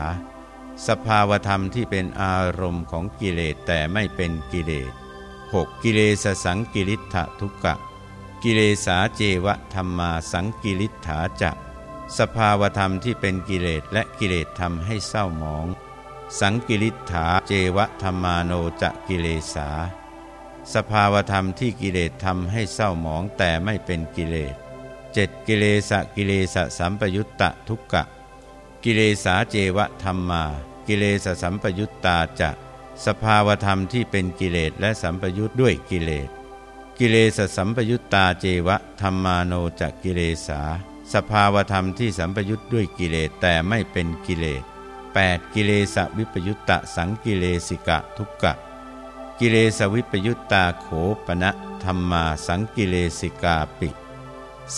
สภาวธรรมที่เป็นอารมณ์ของกิเลสแต่ไม่เป็นกิเลส 6. กิเลสสังกิริธทุกะ กิเลสาเจวะธรรมาสังกิริธาจะสภาวธรรมที่เป็นกิเลสและกิเลสทำให้เศร้าหมอง สังกิริธาเจวะธรรมาโนจะกิเลสา สภาวธรรมที่กิเลสทำให้เศร้าหมองแต่ไม่เป็นกิเลส 7. กิเลสกิเลสสัมปยุตตะทุกกะ กิเลสาเจวะธรรมา กิเลสสัมปยุตตาจะ สภาวธรรมที่เป็นกิเลสและสัมปยุตด้วยกิเลส กิเลสสัมปยุตตาเจวะธรรมาโนจะกิเลสา สภาวธรรมที่สัมปยุตด้วยกิเลสแต่ไม่เป็นกิเลส 8. กิเลสวิปยุตตะสังกิเลสิกะทุกกะ กิเลสวิปยุตตาโขปณะธรรมาสังกิเลสิกาปิ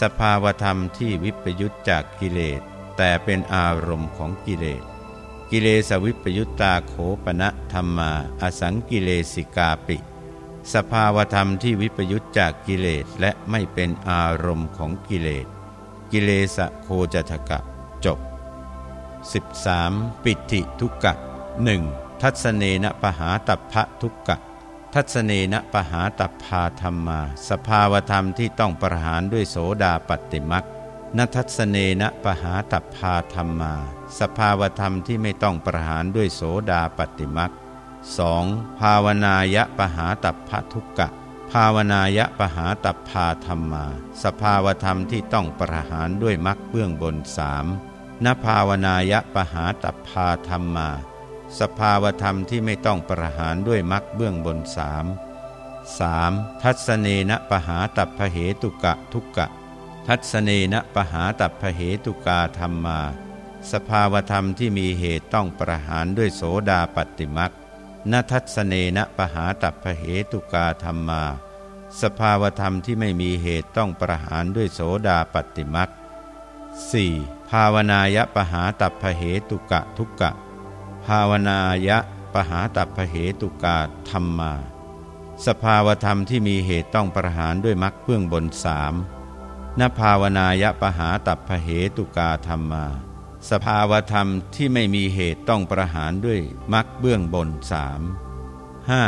สภาวธรรมที่วิปยุตจากกิเลส แต่เป็นอารมณ์ของกิเลส กิเลสวิปยุตตาโขปณะธรรมาอสังกิเลสิกาปิ สภาวธรรมที่วิปยุตจากกิเลสและไม่เป็นอารมณ์ของกิเลส กิเลสโคจทกะจบ 13. ปิติทุกกะหนึ่งทัศเนนะปหาตัพพะทุกกะ ทัศเนนะปหาตัพาธรรมา สภาวธรรมที่ต้องประหารด้วยโสดาปฏิมักนทัศเนนะปหาตัพาธรรมา สภาวธรรมที่ไม่ต้องประหารด้วยโสดาปฏิมักสองภาวนายะปหาตัพทุกกะ ภาวนายะปหาตัพาธรรมา สภาวธรรมที่ต้องประหารด้วยมักเบื้องบนสามนภาวนายะปหาตัพาธรรมา สภาวธรรมที่ไม่ต้องประหารด้วยมักเบื้องบนสามสามทัศเนนะปหาตัพเหตุกะทุกกะ ทัศเนนะปหาตัพเหตุกาธรรมา สภาวธรรมที่มีเหตุต้องประหารด้วยโสดาปฏิมักนทัศเนนะปหาตัพเหตุกาธรรมา สภาวธรรมที่ไม่มีเหตุต้องประหารด้วยโสดาปฏิมัก 4. ภาวนายะปหาตัพเหตุกะทุกกะ ภาวนายะปหาตัพเหตุกาธรรมา สภาวธรรมที่มีเหตุต้องประหารด้วยมักเบื้องบนสามนภาวนายะปหาตัพเหตุกาธรรมา สภาวธรรมที่ไม่มีเหตุต้องประหารด้วยมักเบื้องบนสามห้า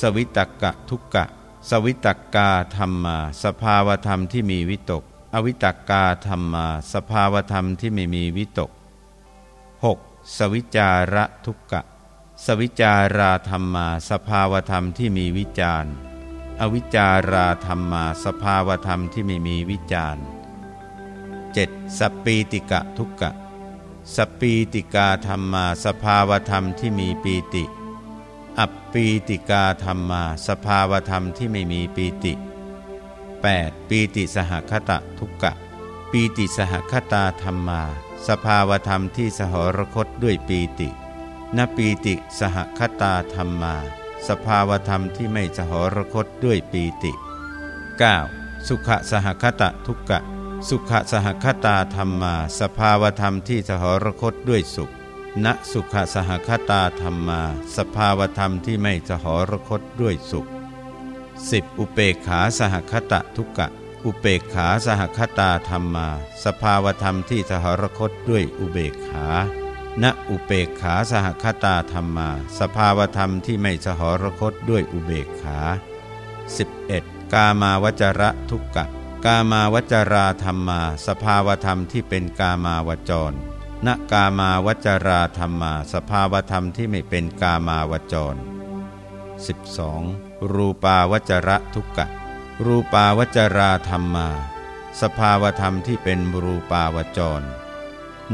สวิตกะทุกกะ สวิตกาธรรมมา สภาวธรรมที่มีวิตก อวิตกาธรรมมา สภาวธรรมที่ไม่มีวิตก สวิจาระทุกกะ สวิจาราธรรมาสภาวธรรมที่มีวิจารอวิจาราธรรมาสภาวธรรมที่ไม่มีวิจาร 7. สปีติกะทุกกะ สปีติกาธรรมาสภาวธรรมที่มีปีติ อัปปีติกาธรรมาสภาวธรรมที่ไม่มีปีติ 8. ปีติสหคตะทุกกะ ปีติสหคตาธรรมา สภาวธรรมที่สหรคตด้วยปีตินปีติสหคตาธรรมา สภาวธรรมที่ไม่สหรคตด้วยปีติ 9. สุขสหคตะทุกกะ สุขสหคตาธรรมา สภาวธรรมที่สหรคตด้วยสุข ณสุขสหคตาธรรมา สภาวธรรมที่ไม่สหรคตด้วยสุข 10. อุเปกขาสหคตะทุกกะ อุเปกขาสหคตาธรรมา สภาวธรรมที่สหรคตด้วยอุเบกขาณอุเปกขาสหคตาธรรมา สภาวธรรมที่ไม่สหรคตด้วยอุเบกขา 11. กามาวจระทุกกะ กามาวจราธรรมา สภาวธรรมที่เป็นกามาวจรณกามาวจราธรรมา สภาวธรรมที่ไม่เป็นกามาวจร 12. รูปาวจระทุกกะ รูปาวจราธรรมา สภาวธรรมที่เป็นรูปาวจร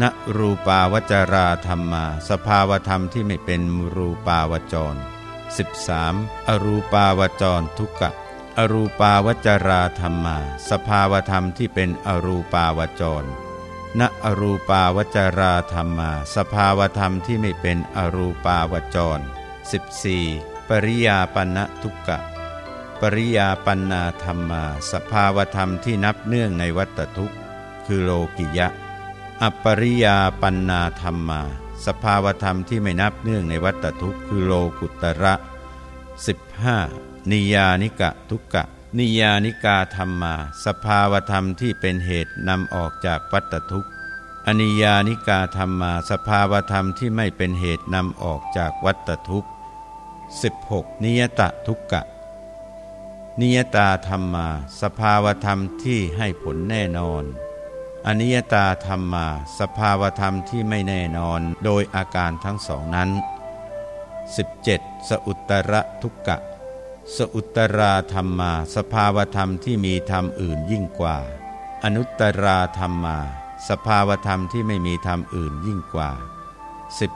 ณรูปาวจราธรรมา สภาวธรรมที่ไม่เป็นรูปาวจร 13. อรูปาวจรทุกกะอรูปาวจราธรรมา สภาวธรรมที่เป็นอรูปาวจรณอรูปาวจราธรรมา สภาวธรรมที่ไม่เป็นอรูปาวจร 14. ปริยาปันทุกกะ ปริยาปันนาธรรมาสภาวธรรมที่นับเนื่องในวัตทุกข์ คือโลกิยะอปริยาปันนาธรรมาสภาวธรรมที่ไม่นับเนื่องในวัตทุกข์คือโลกุตระ 15. นิยานิกะทุกกะ นิยานิกาธรรมา สภาวธรรมที่เป็นเหตุนำออกจากวัตทุกข์ อนิยานิกาธรรมา สภาวธรรมที่ไม่เป็นเหตุนำออกจากวัตทุกข์ 16. นิยตะทุกกะ นิยตาธรรมา สภาวธรรมที่ให้ผลแน่นอน อนิยตาธรรมา สภาวธรรมที่ไม่แน่นอนโดยอาการทั้งสองนั้น 17. สอุตระทุกกะ สอุตราธรรมาสภาวธรรมที่มีธรรมอื่นยิ่งกว่า อนุตตราธรรมา สภาวธรรมที่ไม่มีธรรมอื่นยิ่งกว่า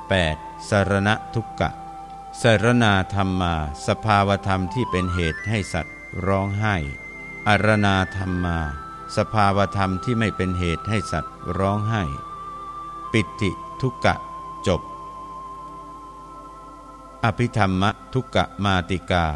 18. สารณทุกกะสารนาธรรมา สภาวธรรมที่เป็นเหตุให้สัตว์ ร้องไห้ อารณาธรรมา สภาวธรรมที่ไม่เป็นเหตุให้สัตว์ร้องไห้ ปิติทุกกะจบ อภิธรรมทุกกะมาติกา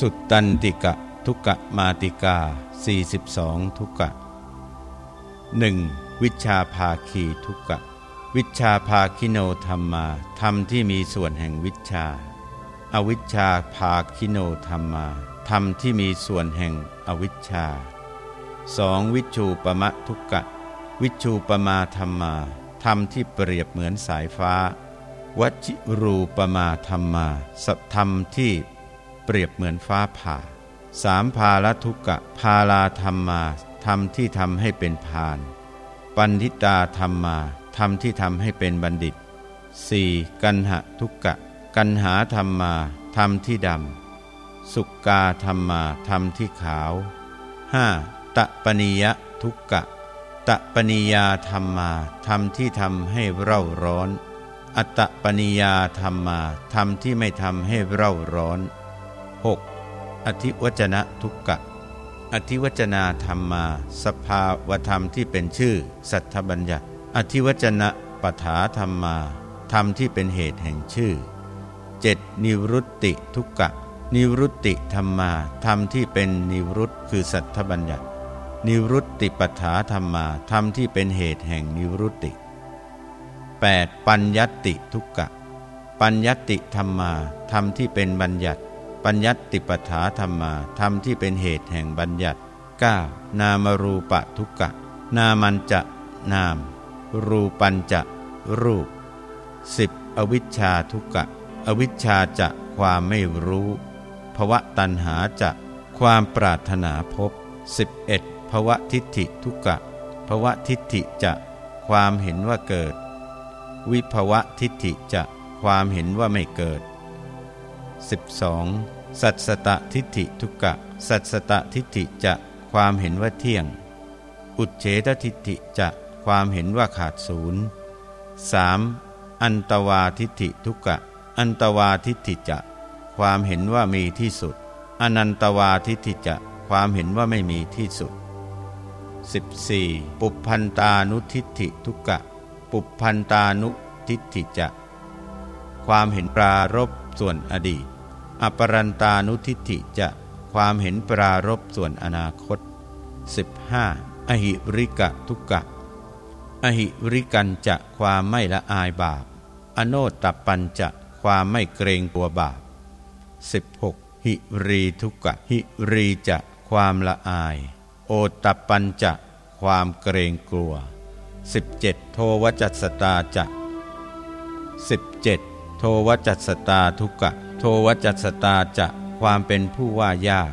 สุตตันติกะทุกะมาติกา 42 ทุกะหนึ่งวิชาภาคีทุกกะ วิชาภาคิโนธรรมาธรรมที่มีส่วนแห่งวิชาอาวิชาภาคิโนธรรมาธรรมที่มีส่วนแห่งอวิชชาสองวิชูปมะทุกกะ วิชูปมาธรรมาธรรมที่เปรียบเหมือนสายฟ้า วชิรูปมาธรรมาสัธรรมที่ เปรียบเหมือนฟ้าผ่าสามภาลทุกกะพาลาธรรมมาธรรมที่ทำให้เป็นพาน ปันทิตาธรรมมาธรรมที่ทำให้เป็นบัณฑิต 4. กันหะทุกกะกันหาธรรมมาธรรมที่ดำ สุกาธรรมมาธรรมที่ขาว 5. ตะปนิยะทุกกะตะปนิยาธรรมมาธรรมที่ทำให้เร่าร้อน อัตตปนิยาธรรมมาธรรมที่ไม่ทำให้เร่าร้อน 6. อธิวจนะทุกกะ อธิวจนาธรรมา สภาวธรรมที่เป็นชื่อ สัทธบัญญัติ อธิวจนะปถาธรรมา ธรรมที่เป็นเหตุแห่งชื่อ 7. นิรุตติทุกกะ นิรุตติธรรมา ธรรมที่เป็นนิรุตคือสัทธบัญญัติ นิรุตติปถาธรรมา ธรรมที่เป็นเหตุแห่งนิรุตติ 8. ปัญญติทุกกะ ปัญญติธรรมา ธรรมที่เป็นบัญญัติ ปัญญัติปฐาธรรมาธรรมที่เป็นเหตุแห่งบัญญัติ 9. นามรูปะทุกกะ นามันจะนาม รูปัญจะรูป 10. อวิชชาทุกกะ อวิชชาจะความไม่รู้ภวะตัณหาจะความปรารถนาพบ 11. ภวะทิฏฐิทุกกะภวะทิฏฐิจะความเห็นว่าเกิด วิภวะทิฏฐิจะความเห็นว่าไม่เกิด 12. สัตสตทิฏฐิทุกกะ สัตสตทิฏฐิจะความเห็นว่าเที่ยง อุเฉททิฏฐิจะความเห็นว่าขาดศูนย์ 3. อันตวาทิฏฐิทุกกะ อันตวาทิฏฐิจะ ความเห็นว่ามีที่สุด อนันตวาทิฏฐิจะความเห็นว่าไม่มีที่สุด 14. ปุพันตานุทิฏฐิทุกกะปุพันตานุทิฏฐิจะ ความเห็นปรารบส่วนอดีต อปรันตานุทิฏฐิจะความเห็นปรารบส่วนอนาคต 15. อหิริกะทุกกะอหิริกันจะความไม่ละอายบาป อโนตตปัญจะความไม่เกรงกลัวบาป 16. หิรีทุกกะหิรีจะความละอาย โอตตปัญจะความเกรงกลัว 17. โทวจัสตาจะ 17. โทวจัสตาทุกกะ ทวจัสตาจะความเป็นผู้ว่ายาก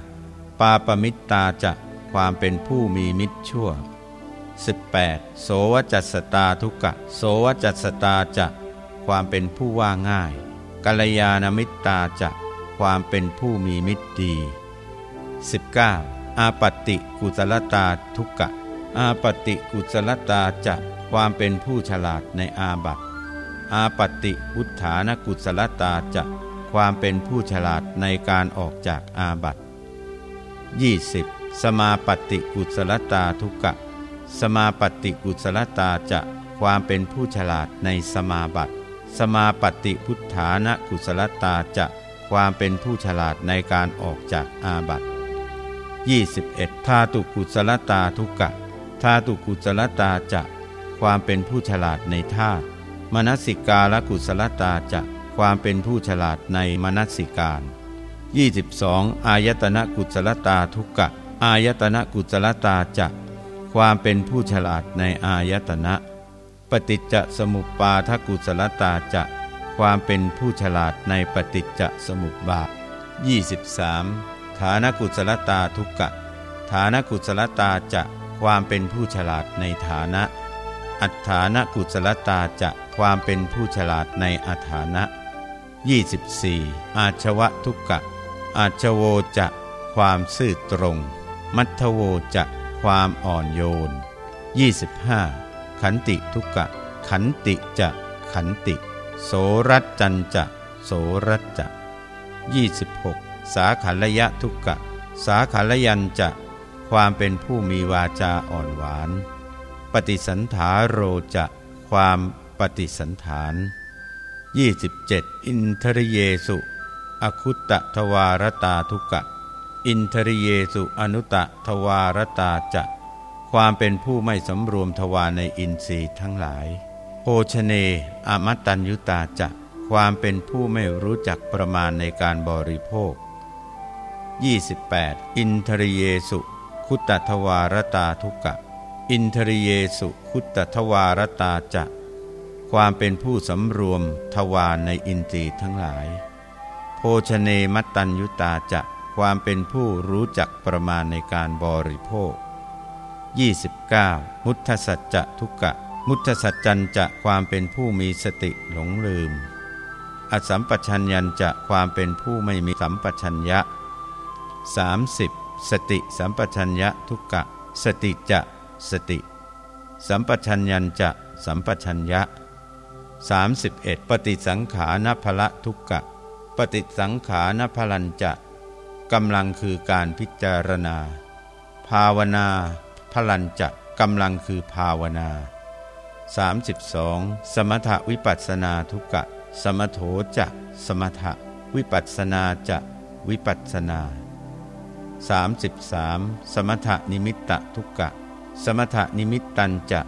ปาปมิตตาจะความเป็นผู้มีมิตรชั่ว 18. โสวจัสตาทุกกะ โสวจัสตาจะความเป็นผู้ว่าง่ายกัลยาณมิตตาจะความเป็นผู้มีมิตรดี 19. อาปติกุศลตาทุกกะอาปติกุศลตาจะความเป็นผู้ฉลาดในอาบัตอาปติอุทานกุศลตาจะ ความเป็นผู้ฉลาดในการออกจากอาบัติ 20. สมาปฏิกุศลตาทุกกะ สมาปฏิกุศลตาจะความเป็นผู้ฉลาดในสมาบัติ สมาปฏิพุทธานกุศลตาจะความเป็นผู้ฉลาดในการออกจากอาบัติ 21. ธาตุกุศลตาทุกกะธาตุกุศลตาจะความเป็นผู้ฉลาดในธาตุมนสิกาลกุศลตาจะ ความเป็นผู้ฉลาดในมนัสิการ 22. อายตนะกุศลตาทุกกะ อายตนะกุศลตาจะความเป็นผู้ฉลาดในอายตนะ ปฏิจจสมุปปาทกุศลตาจะความเป็นผู้ฉลาดในปฏิจจสมุปบาท 23. ฐานกุศลตาทุกกะ ฐานกุศลตาจะความเป็นผู้ฉลาดในฐานะ อัฏฐานกุศลตาจะความเป็นผู้ฉลาดในอัฏฐานะ 24. อาชวะทุกกะ อาชโวจะ ความซื่อตรง มัทโวจะ ความอ่อนโยน 25. ขันติทุกกะ ขันติจะ ขันติ โสรัจจันจะ โสรัจจะ 26. สาขัลยะทุกกะ สาขัลยันจะ ความเป็นผู้มีวาจาอ่อนหวาน ปฏิสันถาโรจะ ความปฏิสันฐาน 27. อินทริเยสุ อคุตตทวารตาทุกะ อินทริเยสุอนุตทวารตาจะ ความเป็นผู้ไม่สำรวมทวารในอินทรีย์ทั้งหลายโภชเนอมตัญยุตาจะ ความเป็นผู้ไม่รู้จักประมาณในการบริโภค 28. อินทริเยสุ คุตตทวารตาทุกะ อินทริเยสุคุตตทวารตาจะ ความเป็นผู้สำรวมทวารในอินทรีย์ทั้งหลาย โภชเนมัตตัญยุตาจะความเป็นผู้รู้จักประมาณในการบริโภค 29. มุทสัจจะทุกกะมุทสัจจันจะความเป็นผู้มีสติหลงลืม อสัมปชัญญันจะความเป็นผู้ไม่มีสัมปชัญญะ 30. สติสัมปชัญญะทุกกะสติจะสติ สัมปชัญญันจะสัมปชัญญะ 31 ปฏิสังขานพละทุกกะ ปฏิสังขานพลัญจะกำลังคือการพิจารณา ภาวนาพลัญจะกำลังคือภาวนา 32 สมถวิปัสนาทุกกะสมโถจะสมถะ วิปัสสนาจะวิปัสสนา 33 สมถนิมิตตทุกกะสมถนิมิตตัญจะ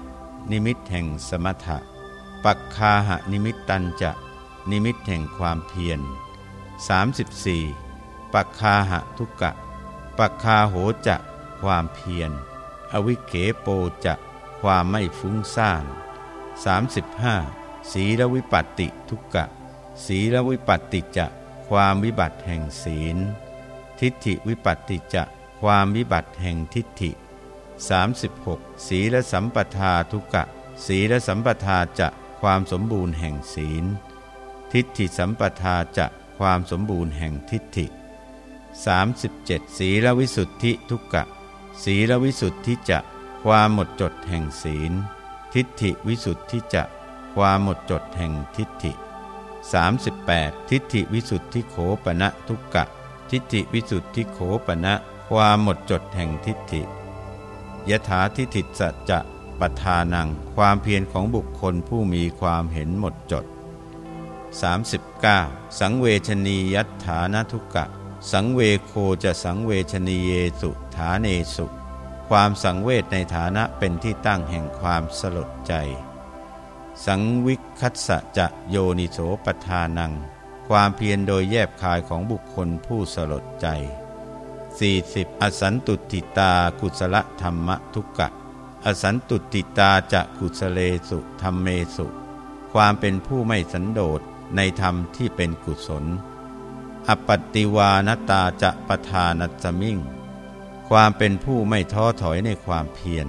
นิมิตแห่งสมถะ ปัคคาหนิมิตตัญจะ นิมิตแห่งความเพียร 34. ปัคคาหะทุกะ ปัคคาโหจะ ความเพียร อวิกเขโปจะ ความไม่ฟุ้งซ่าน 35. ศีลวิปัตติทุกะ ศีลวิปัตติจะ ความวิบัติแห่งศีล ทิฏฐิวิปัตติจะ ความวิบัติแห่งทิฏฐิ 36. ศีลสัมปทาทุกะศีลสัมปทาจะ ความสมบูรณ์แห่งศีล ทิฏฐิสัมปทาจะความสมบูรณ์แห่งทิฏฐิ 37. ศีลวิสุทธิทุกกะ ศีลวิสุทธิจะความหมดจดแห่งศีล ทิฏฐิวิสุทธิจะความหมดจดแห่งทิฏฐิ 38. ทิฏฐิวิสุทธิโขปณะทุกะทิฏฐิวิสุทธิโขปณะความหมดจดแห่งทิฏฐิยถาทิฏฐิสัจจะ ปทานัง ความเพียรของบุคคลผู้มีความเห็นหมดจด 39. สังเวชนียัตถานทุกะ สังเวโคจะสังเวชนีเยสุฐาเนสุ ความสังเวชในฐานะเป็นที่ตั้งแห่งความสลดใจ สังวิคัสสะจะโยนิโสปทานัง ความเพียรโดยแยบคายของบุคคลผู้สลดใจ 40. อสันตุติตากุศลธรรมทุกะ อสันตุติตาจะกุศเลสุธรรมเมสุ ความเป็นผู้ไม่สันโดษในธรรมที่เป็นกุศล อปติวานตาจะปทานัสมิงความเป็นผู้ไม่ท้อถอยในความเพียร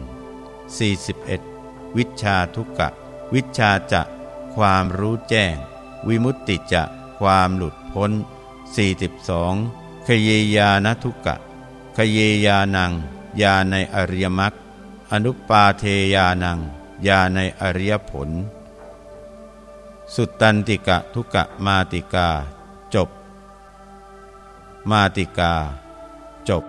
41. วิชาทุกกะ วิชาจะ ความรู้แจ้ง วิมุตติจะ ความหลุดพ้น 42. ขเยยานทุกะขเยยานังยาในอริยมรรค อนุปาเทยานังยาในอริยผล สุตตันติกะทุกะมาติกา จบ มาติกา จบ